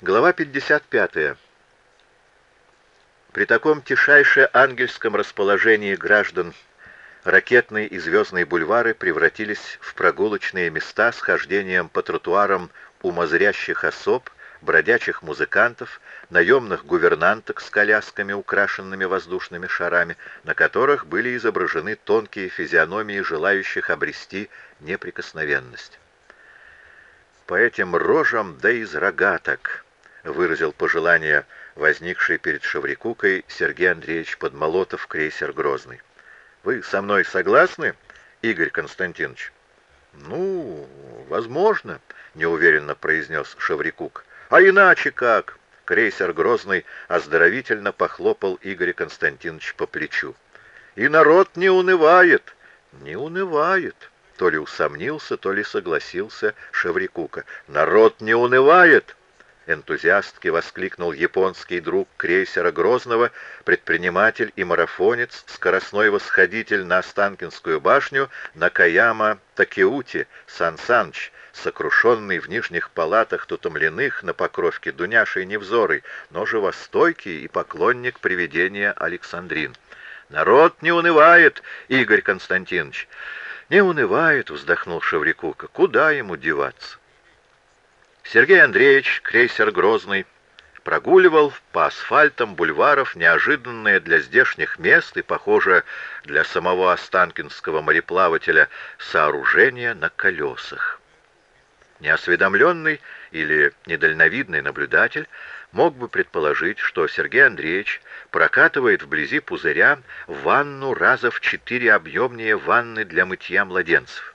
Глава 55. При таком тишайше ангельском расположении граждан ракетные и звездные бульвары превратились в прогулочные места с хождением по тротуарам умозрящих особ, бродячих музыкантов, наемных гувернанток с колясками, украшенными воздушными шарами, на которых были изображены тонкие физиономии желающих обрести неприкосновенность. «По этим рожам да из рогаток», — выразил пожелание возникший перед Шаврикукой Сергей Андреевич Подмолотов, крейсер «Грозный». «Вы со мной согласны, Игорь Константинович?» «Ну, возможно», — неуверенно произнес Шаврикук. «А иначе как?» Крейсер Грозный оздоровительно похлопал Игоря Константиновича по плечу. «И народ не унывает!» «Не унывает!» То ли усомнился, то ли согласился Шеврикука. «Народ не унывает!» Энтузиастки воскликнул японский друг крейсера Грозного, предприниматель и марафонец, скоростной восходитель на Останкинскую башню Накаяма Такеути Сан Саныч, сокрушенный в нижних палатах тутомленных на покровке Дуняшей Невзорой, но живостойкий и поклонник привидения Александрин. «Народ не унывает, Игорь Константинович!» «Не унывает», — вздохнул Шеврикука. «Куда ему деваться?» Сергей Андреевич, крейсер «Грозный», прогуливал по асфальтам бульваров неожиданное для здешних мест и, похоже, для самого Останкинского мореплавателя сооружение на колесах. Неосведомленный или недальновидный наблюдатель мог бы предположить, что Сергей Андреевич прокатывает вблизи пузыря ванну раза в четыре объемнее ванны для мытья младенцев.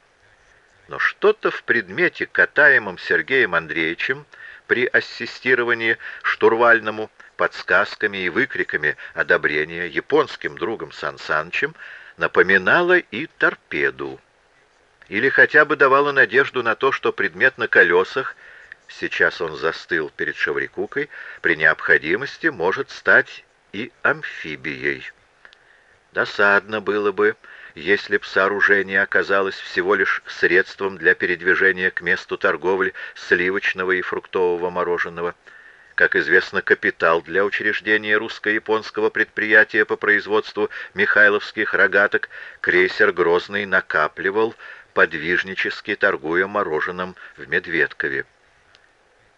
Но что-то в предмете, катаемом Сергеем Андреевичем при ассистировании штурвальному, подсказками и выкриками одобрения японским другом Сан Санычем, напоминало и торпеду. Или хотя бы давало надежду на то, что предмет на колесах, сейчас он застыл перед Шаврикукой, при необходимости может стать и амфибией. Досадно было бы, если б сооружение оказалось всего лишь средством для передвижения к месту торговли сливочного и фруктового мороженого. Как известно, капитал для учреждения русско-японского предприятия по производству михайловских рогаток крейсер «Грозный» накапливал, подвижнически торгуя мороженым в Медведкове.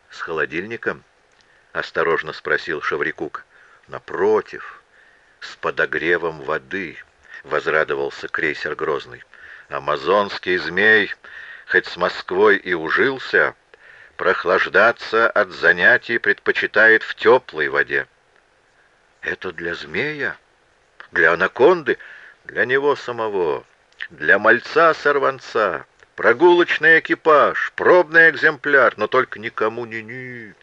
«С холодильником?» — осторожно спросил Шаврикук. «Напротив, с подогревом воды» возрадовался крейсер Грозный. Амазонский змей, хоть с Москвой и ужился, прохлаждаться от занятий предпочитает в теплой воде. Это для змея, для анаконды, для него самого, для мальца-сорванца, прогулочный экипаж, пробный экземпляр, но только никому не-ни.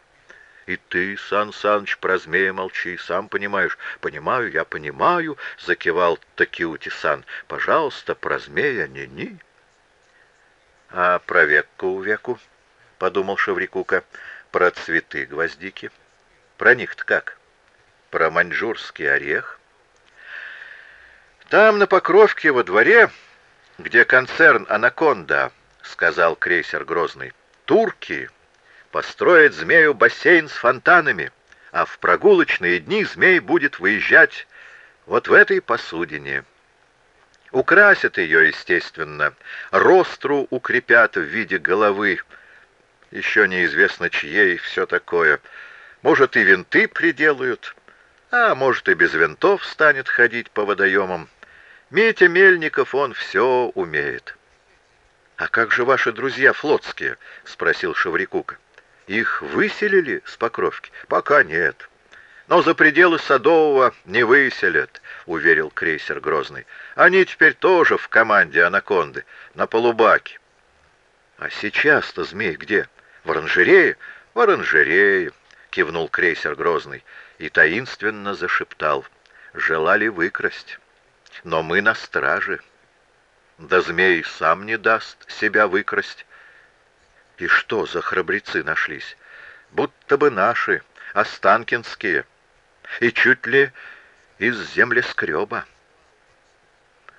И ты, Сан Саныч, про змея молчи, сам понимаешь. Понимаю, я понимаю, закивал Такиути-сан. Пожалуйста, про змея не-ни. А про векку у веку, подумал Шеврикука, про цветы гвоздики. Про них-то как? Про маньчжурский орех? Там, на Покровке, во дворе, где концерн «Анаконда», — сказал крейсер Грозный, — турки построит змею бассейн с фонтанами, а в прогулочные дни змей будет выезжать вот в этой посудине. Украсят ее, естественно, ростру укрепят в виде головы, еще неизвестно чьей, все такое. Может, и винты приделают, а может, и без винтов станет ходить по водоемам. Митя Мельников, он все умеет. «А как же ваши друзья флотские?» — спросил Шеврикук. Их выселили с Покровки? Пока нет. Но за пределы Садового не выселят, уверил крейсер Грозный. Они теперь тоже в команде «Анаконды», на полубаке. А сейчас-то змей где? В оранжерее? В оранжерее, кивнул крейсер Грозный и таинственно зашептал. Желали выкрасть, но мы на страже. Да змей сам не даст себя выкрасть. И что за храбрецы нашлись? Будто бы наши, останкинские, и чуть ли из землескреба.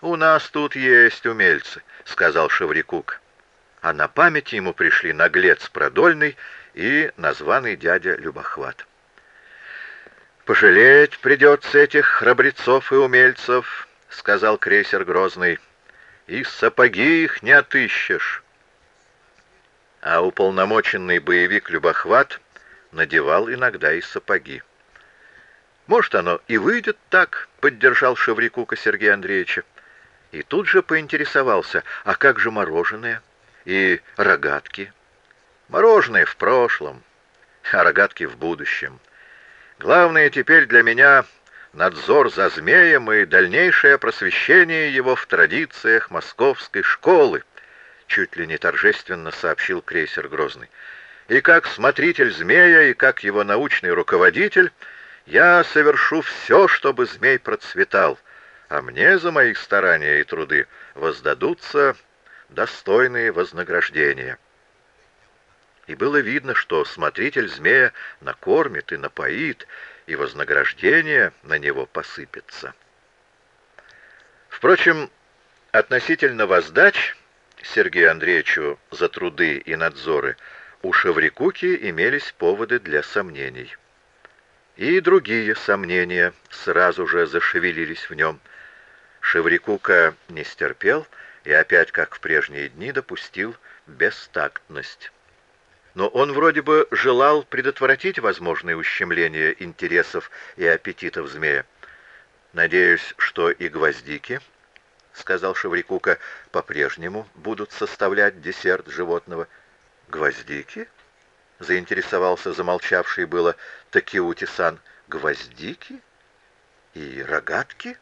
«У нас тут есть умельцы», — сказал Шеврикук. А на память ему пришли наглец Продольный и названный дядя Любохват. «Пожалеть придется этих храбрецов и умельцев», — сказал крейсер Грозный, — «и сапоги их не отыщешь». А уполномоченный боевик Любохват надевал иногда и сапоги. «Может, оно и выйдет так», — поддержал Шеврикука Сергея Андреевича. И тут же поинтересовался, а как же мороженое и рогатки? Мороженое в прошлом, а рогатки в будущем. Главное теперь для меня надзор за змеем и дальнейшее просвещение его в традициях московской школы, чуть ли не торжественно сообщил крейсер Грозный. И как смотритель змея, и как его научный руководитель, я совершу все, чтобы змей процветал, а мне за мои старания и труды воздадутся достойные вознаграждения. И было видно, что смотритель змея накормит и напоит, и вознаграждение на него посыпется. Впрочем, относительно воздач Сергею Андреевичу за труды и надзоры у Шеврикуки имелись поводы для сомнений. И другие сомнения сразу же зашевелились в нем. Шеврикука не стерпел и опять, как в прежние дни, допустил бестактность но он вроде бы желал предотвратить возможные ущемления интересов и аппетитов змея. «Надеюсь, что и гвоздики, — сказал Шеврикука, — по-прежнему будут составлять десерт животного». «Гвоздики?» — заинтересовался замолчавший было Такиути-сан. «Гвоздики? И рогатки?»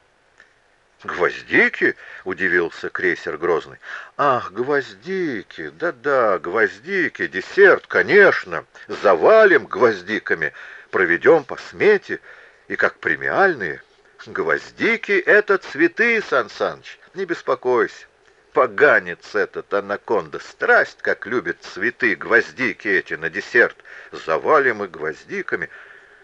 «Гвоздики?» — удивился крейсер Грозный. «Ах, гвоздики! Да-да, гвоздики! Десерт, конечно! Завалим гвоздиками! Проведем по смете! И как премиальные! Гвоздики — это цветы, Сан Саныч! Не беспокойся! Поганец этот анаконда! Страсть, как любит цветы, гвоздики эти на десерт! Завалим и гвоздиками!»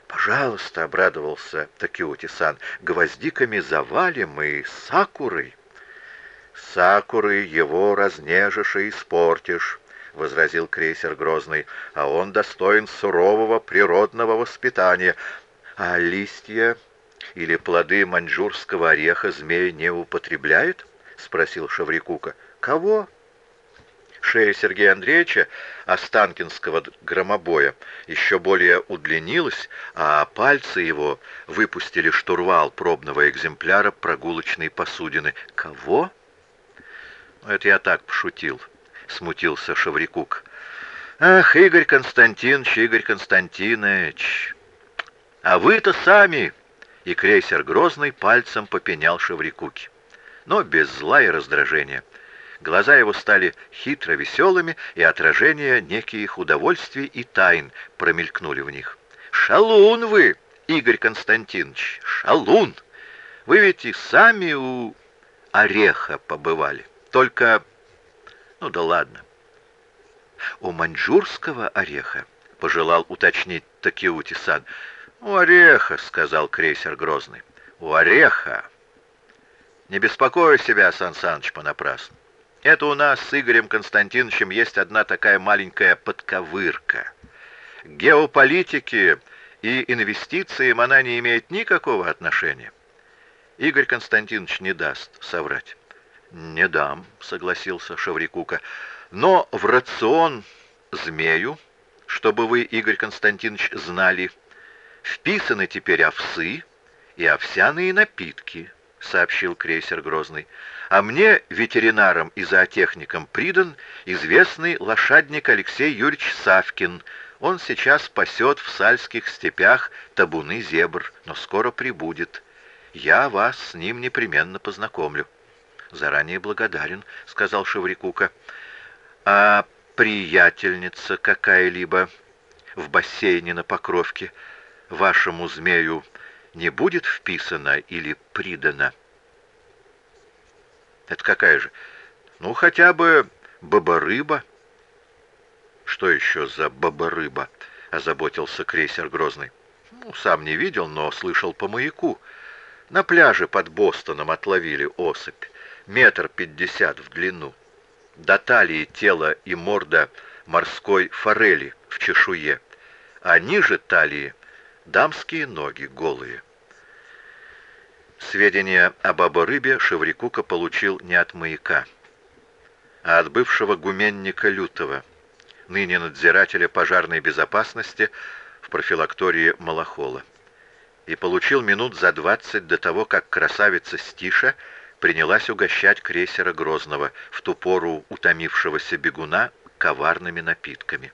«Пожалуйста», — обрадовался Такиути-сан, — «гвоздиками завалим и сакурой». «Сакуры его разнежишь и испортишь», — возразил крейсер Грозный, — «а он достоин сурового природного воспитания. А листья или плоды маньчжурского ореха змея не употребляет?» — спросил Шаврикука. «Кого?» Шея Сергея Андреевича Останкинского громобоя еще более удлинилась, а пальцы его выпустили штурвал пробного экземпляра прогулочной посудины. «Кого?» «Это я так пошутил», — смутился Шаврикук. «Ах, Игорь Константинович, Игорь Константинович! А вы-то сами!» И крейсер Грозный пальцем попенял Шаврикуке. Но без зла и раздражения. Глаза его стали хитро веселыми, и отражение неких удовольствий и тайн промелькнули в них. «Шалун вы, Игорь Константинович, шалун! Вы ведь и сами у ореха побывали, только... Ну да ладно. У маньчжурского ореха, пожелал уточнить Такиути-сан. «У ореха», — сказал крейсер Грозный. «У ореха». «Не беспокой себя, Сан Саныч, понапрасну. Это у нас с Игорем Константиновичем есть одна такая маленькая подковырка. К геополитике и инвестициям она не имеет никакого отношения. Игорь Константинович не даст соврать. «Не дам», — согласился Шаврикука. «Но в рацион змею, чтобы вы, Игорь Константинович, знали, вписаны теперь овсы и овсяные напитки», — сообщил крейсер Грозный а мне, ветеринаром и зоотехником, придан известный лошадник Алексей Юрьевич Савкин. Он сейчас пасет в сальских степях табуны зебр, но скоро прибудет. Я вас с ним непременно познакомлю. Заранее благодарен, — сказал Шеврикука. А приятельница какая-либо в бассейне на Покровке вашему змею не будет вписана или придана? Это какая же? Ну, хотя бы баба-рыба. Что еще за баба-рыба? Озаботился крейсер Грозный. Ну, сам не видел, но слышал по маяку. На пляже под Бостоном отловили особь. Метр пятьдесят в длину. До талии тело и морда морской форели в чешуе, а ниже талии дамские ноги голые. Сведения об баба-рыбе Шеврикука получил не от маяка, а от бывшего гуменника Лютого, ныне надзирателя пожарной безопасности в профилактории Малахола, и получил минут за двадцать до того, как красавица Стиша принялась угощать крейсера Грозного, в ту пору утомившегося бегуна, коварными напитками.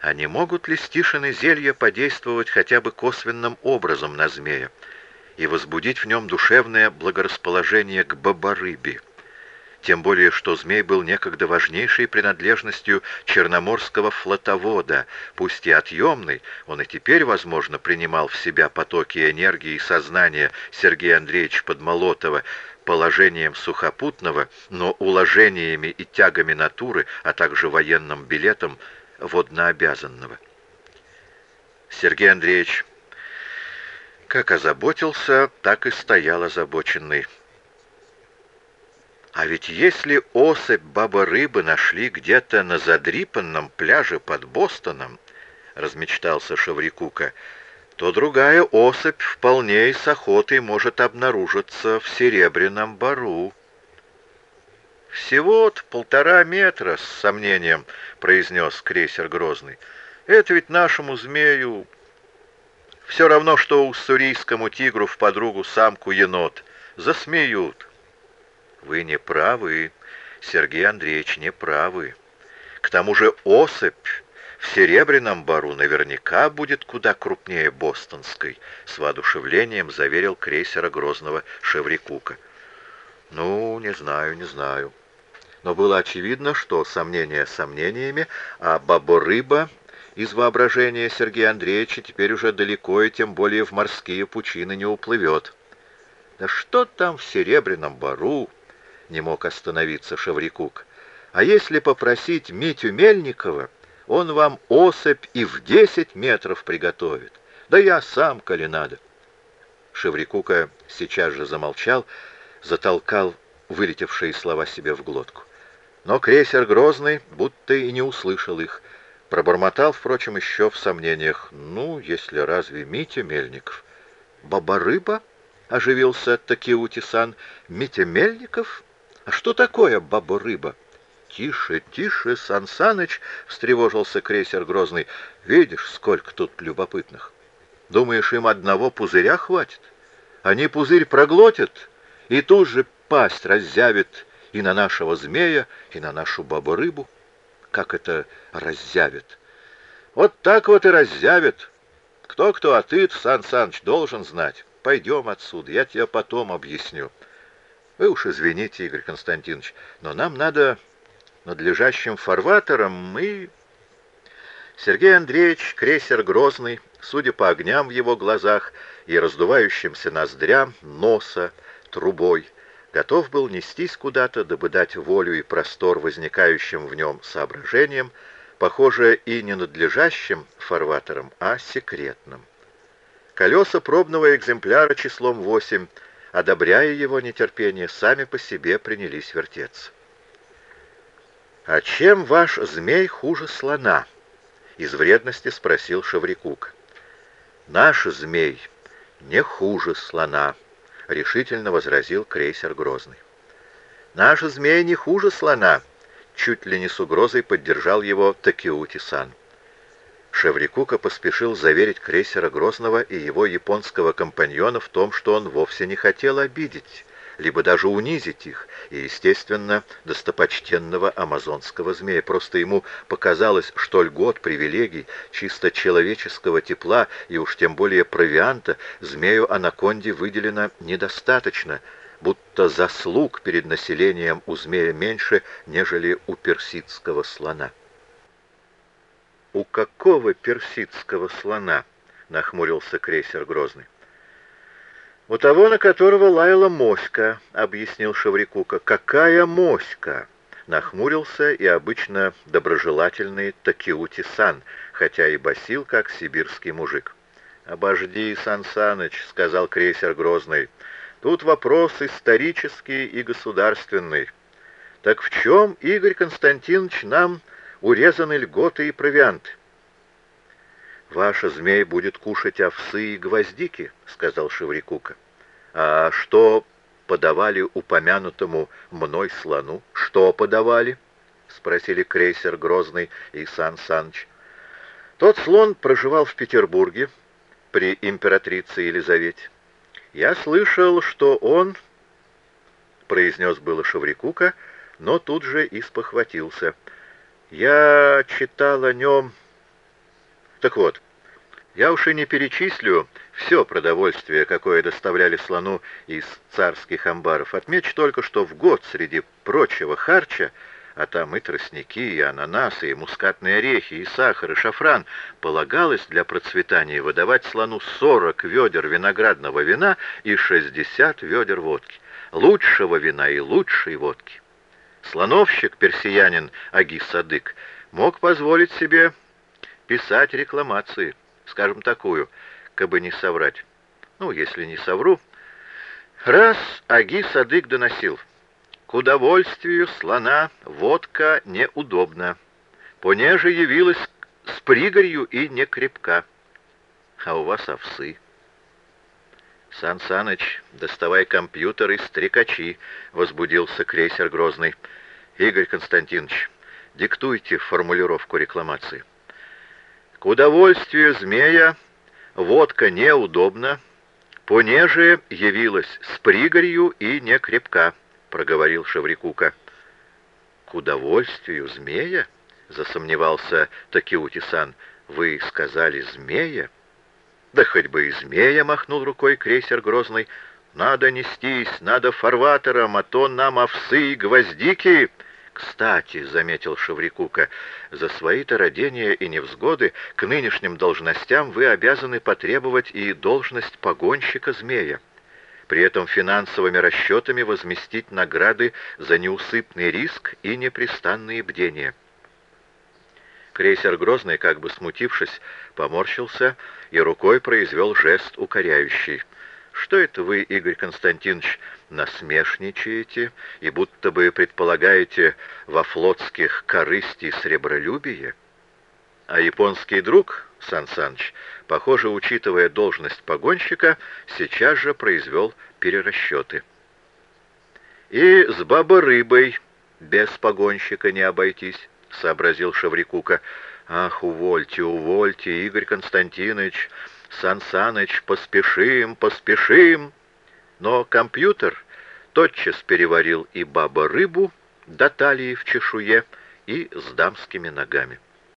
А не могут ли Стишины зелья подействовать хотя бы косвенным образом на змея и возбудить в нем душевное благорасположение к бабарыбе? Тем более, что змей был некогда важнейшей принадлежностью черноморского флотовода, пусть и отъемный, он и теперь, возможно, принимал в себя потоки энергии и сознания Сергея Андреевича Подмолотова, положением сухопутного, но уложениями и тягами натуры, а также военным билетом воднообязанного. Сергей Андреевич как озаботился, так и стоял озабоченный. А ведь если особь баба-рыбы нашли где-то на задрипанном пляже под Бостоном, размечтался Шаврикука, то другая особь вполне и с охотой может обнаружиться в Серебряном Бару. «Всего-то полтора метра, с сомнением», — произнес крейсер Грозный. «Это ведь нашему змею все равно, что уссурийскому тигру в подругу самку енот. Засмеют». «Вы не правы, Сергей Андреевич, не правы. К тому же особь в Серебряном Бару наверняка будет куда крупнее бостонской», с воодушевлением заверил крейсера Грозного Шеврикука. «Ну, не знаю, не знаю». Но было очевидно, что сомнения сомнениями, а бабо-рыба из воображения Сергея Андреевича теперь уже далеко и тем более в морские пучины не уплывет. Да что там в Серебряном Бару? Не мог остановиться Шаврикук. А если попросить Митю Мельникова, он вам особь и в десять метров приготовит. Да я сам, коли надо. Шеврикука сейчас же замолчал, затолкал вылетевшие слова себе в глотку. Но крейсер Грозный будто и не услышал их. Пробормотал, впрочем, еще в сомнениях. Ну, если разве Митя Мельников? Баба-рыба? Оживился Такиути-сан. Митя Мельников? А что такое баба-рыба? «Тише, тише, Сан Саныч!» — встревожился крейсер Грозный. «Видишь, сколько тут любопытных! Думаешь, им одного пузыря хватит? Они пузырь проглотят и тут же пасть раззявит и на нашего змея, и на нашу бабу-рыбу. Как это раззявит? Вот так вот и раззявит. Кто-кто, а ты, Сан Саныч, должен знать. Пойдем отсюда, я тебе потом объясню. Вы уж извините, Игорь Константинович, но нам надо надлежащим фарватером и... Сергей Андреевич, крейсер Грозный, судя по огням в его глазах и раздувающимся ноздрям, носа, трубой, готов был нестись куда-то, дабы дать волю и простор возникающим в нем соображениям, похоже, и не надлежащим фарватером, а секретным. Колеса пробного экземпляра числом 8, одобряя его нетерпение, сами по себе принялись вертеться. «А чем ваш змей хуже слона?» — из вредности спросил Шаврикук. «Наш змей не хуже слона», — решительно возразил крейсер Грозный. «Наш змей не хуже слона», — чуть ли не с угрозой поддержал его Такиути-сан. Шеврикука поспешил заверить крейсера Грозного и его японского компаньона в том, что он вовсе не хотел обидеть, либо даже унизить их, и, естественно, достопочтенного амазонского змея. Просто ему показалось, что льгот, привилегий, чисто человеческого тепла и уж тем более провианта змею анаконде выделено недостаточно, будто заслуг перед населением у змея меньше, нежели у персидского слона. «У какого персидского слона?» — нахмурился крейсер Грозный. «У того, на которого лаяла моська», — объяснил Шаврикука. «Какая моська?» — нахмурился и обычно доброжелательный Такиути-сан, хотя и басил, как сибирский мужик. «Обожди, Сан Саныч», — сказал крейсер Грозный. «Тут вопрос исторический и государственный. Так в чем, Игорь Константинович, нам урезаны льготы и провианты. «Ваша змей будет кушать овсы и гвоздики», — сказал Шеврикука. «А что подавали упомянутому мной слону?» «Что подавали?» — спросили крейсер Грозный и Сан Саныч. Тот слон проживал в Петербурге при императрице Елизавете. Я слышал, что он, — произнес было Шеврикука, но тут же и спохватился. Я читал о нем... Так вот, я уж и не перечислю все продовольствие, какое доставляли слону из царских амбаров. Отмечу только, что в год среди прочего харча, а там и тростники, и ананасы, и мускатные орехи, и сахар, и шафран, полагалось для процветания выдавать слону 40 ведер виноградного вина и 60 ведер водки. Лучшего вина и лучшей водки. Слоновщик, персиянин Аги Садык, мог позволить себе писать рекламации скажем, такую, кабы не соврать. Ну, если не совру. Раз Аги Садык доносил. К удовольствию слона водка неудобна. Понеже явилась с пригорью и не крепка. А у вас овсы. Сан Саныч, доставай компьютер и стрекачи, возбудился крейсер Грозный. Игорь Константинович, диктуйте формулировку рекламации. К удовольствию змея водка неудобна, понеже явилась с пригорью и не крепка, проговорил Шаврикука. К удовольствию змея? засомневался Такиути-сан. Вы сказали змея? Да хоть бы и змея, махнул рукой крейсер Грозный. Надо нестись, надо фарватером, а то нам овсы и гвоздики «Кстати», — заметил Шеврикука, — «за свои-то родения и невзгоды к нынешним должностям вы обязаны потребовать и должность погонщика змея. При этом финансовыми расчетами возместить награды за неусыпный риск и непрестанные бдения». Крейсер Грозный, как бы смутившись, поморщился и рукой произвел жест укоряющий — что это вы, Игорь Константинович, насмешничаете и будто бы предполагаете во флотских корысти сребролюбие? А японский друг, Сан Саныч, похоже, учитывая должность погонщика, сейчас же произвел перерасчеты. «И с бабой-рыбой без погонщика не обойтись», — сообразил Шаврикука. «Ах, увольте, увольте, Игорь Константинович!» Сан Саныч, поспешим, поспешим!» Но компьютер тотчас переварил и баба-рыбу до талии в чешуе, и с дамскими ногами.